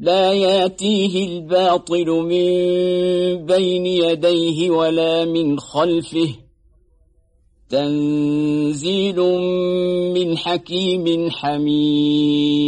لا ياتيه الباطل من بين يديه ولا من خلفه. تنزيل من حكيم حميد.